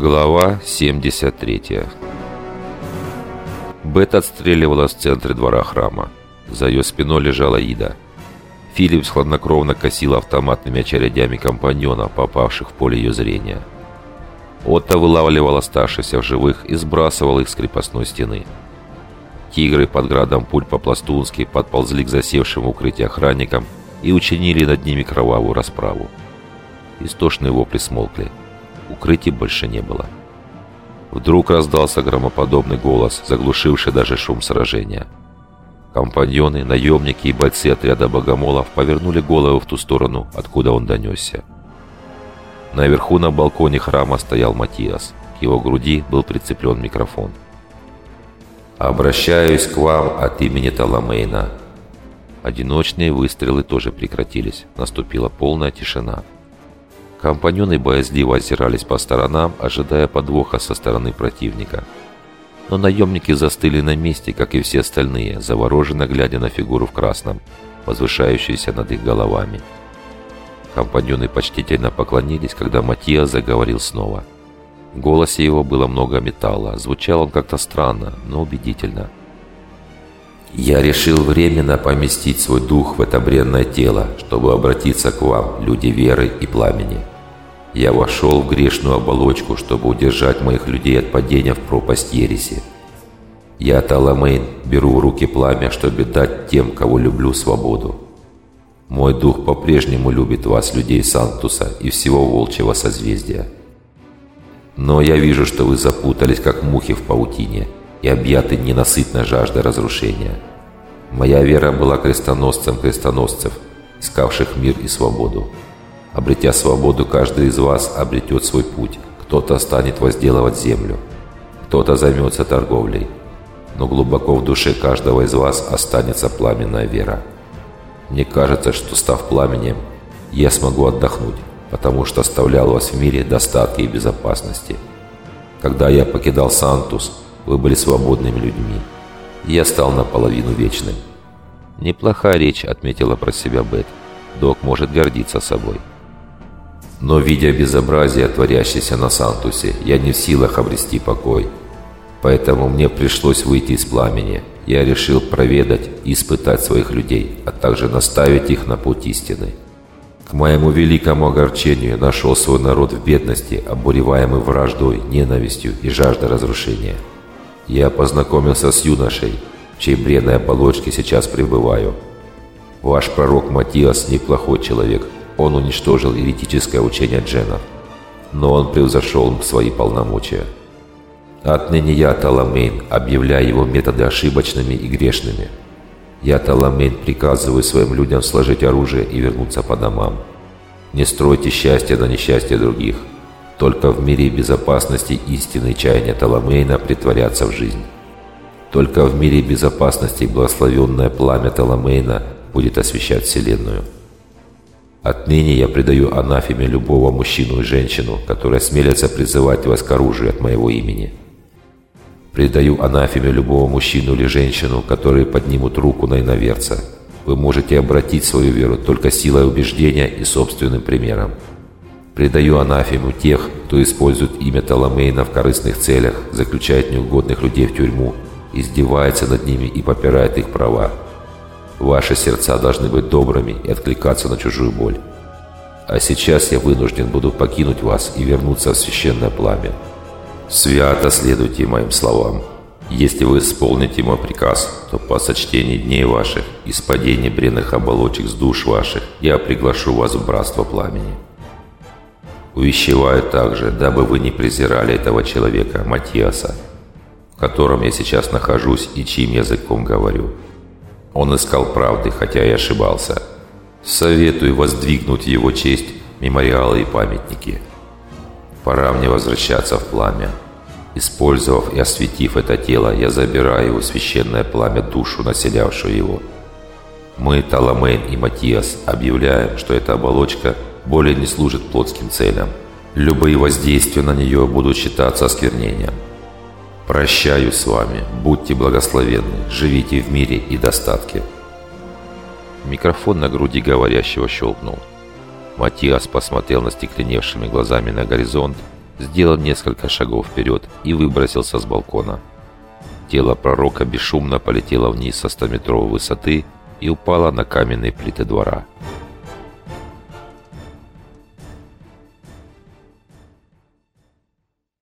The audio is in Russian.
Глава 73 Бет отстреливалась в центре двора храма. За ее спиной лежала Ида. Филлипс хладнокровно косил автоматными очередями компаньона, попавших в поле ее зрения. Отто вылавливал оставшихся в живых и сбрасывал их с крепостной стены. Тигры под градом пуль по-пластунски подползли к засевшим в охранникам и учинили над ними кровавую расправу. Истошные вопли смолкли. Укрытий больше не было. Вдруг раздался громоподобный голос, заглушивший даже шум сражения. Компаньоны, наемники и бойцы отряда богомолов повернули голову в ту сторону, откуда он донесся. Наверху на балконе храма стоял Матиас. К его груди был прицеплен микрофон. «Обращаюсь к вам от имени Таламейна». Одиночные выстрелы тоже прекратились. Наступила полная тишина. Компаньоны боязливо озирались по сторонам, ожидая подвоха со стороны противника. Но наемники застыли на месте, как и все остальные, завороженно глядя на фигуру в красном, возвышающуюся над их головами. Компаньоны почтительно поклонились, когда Матиа заговорил снова. В голосе его было много металла, звучал он как-то странно, но убедительно. «Я решил временно поместить свой дух в это бренное тело, чтобы обратиться к вам, люди веры и пламени. Я вошел в грешную оболочку, чтобы удержать моих людей от падения в пропасть ереси. Я, Таламейн, беру в руки пламя, чтобы дать тем, кого люблю, свободу. Мой дух по-прежнему любит вас, людей Сантуса и всего волчьего созвездия. Но я вижу, что вы запутались, как мухи в паутине, и объяты ненасытной жаждой разрушения. Моя вера была крестоносцем крестоносцев, искавших мир и свободу. Обретя свободу, каждый из вас обретет свой путь. Кто-то станет возделывать землю, кто-то займется торговлей. Но глубоко в душе каждого из вас останется пламенная вера. Мне кажется, что став пламенем, я смогу отдохнуть, потому что оставлял вас в мире достатки и безопасности. Когда я покидал Сантус, вы были свободными людьми. я стал наполовину вечным. Неплохая речь, отметила про себя Бет. Док может гордиться собой. Но, видя безобразие, творящееся на Сантусе, я не в силах обрести покой. Поэтому мне пришлось выйти из пламени. Я решил проведать и испытать своих людей, а также наставить их на путь истины. К моему великому огорчению нашел свой народ в бедности, обуреваемый враждой, ненавистью и жаждой разрушения. Я познакомился с юношей, в чьей бренной оболочке сейчас пребываю. Ваш пророк Матиас неплохой человек – он уничтожил еретическое учение дженов, но он превзошел свои полномочия. Отныне я, Таламейн, объявляю его методы ошибочными и грешными. Я, Таламейн, приказываю своим людям сложить оружие и вернуться по домам. Не стройте счастье на несчастье других. Только в мире безопасности истинные чаяния Таламейна притворятся в жизнь. Только в мире безопасности благословенное пламя Таламейна будет освещать Вселенную. Отныне я предаю анафеме любого мужчину и женщину, которые смелятся призывать вас к оружию от моего имени. Предаю анафеме любого мужчину или женщину, которые поднимут руку на иноверца. Вы можете обратить свою веру только силой убеждения и собственным примером. Предаю анафему тех, кто использует имя Таламейна в корыстных целях, заключает неугодных людей в тюрьму, издевается над ними и попирает их права. Ваши сердца должны быть добрыми и откликаться на чужую боль. А сейчас я вынужден буду покинуть вас и вернуться в священное пламя. Свято следуйте моим словам. Если вы исполните мой приказ, то по сочтении дней ваших и с падения бренных оболочек с душ ваших я приглашу вас в братство пламени. Увещеваю также, дабы вы не презирали этого человека, Матиаса, в котором я сейчас нахожусь и чьим языком говорю. Он искал правды, хотя и ошибался. Советую воздвигнуть его честь мемориалы и памятники. Пора мне возвращаться в пламя. Использовав и осветив это тело, я забираю его священное пламя душу, населявшую его. Мы, Таламейн и Матиас, объявляем, что эта оболочка более не служит плотским целям. Любые воздействия на нее будут считаться осквернением. Прощаю с вами, будьте благословенны, живите в мире и достатке. Микрофон на груди говорящего щелкнул. Матиас посмотрел на стекленевшими глазами на горизонт сделал несколько шагов вперед и выбросился с балкона. Тело пророка бесшумно полетело вниз со 100-метровой высоты и упало на каменные плиты двора.